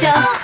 show.